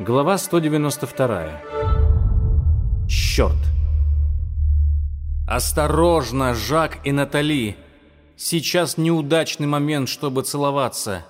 Глава 192. Счет. Осторожно, Жак и Натали. Сейчас неудачный момент, чтобы целоваться.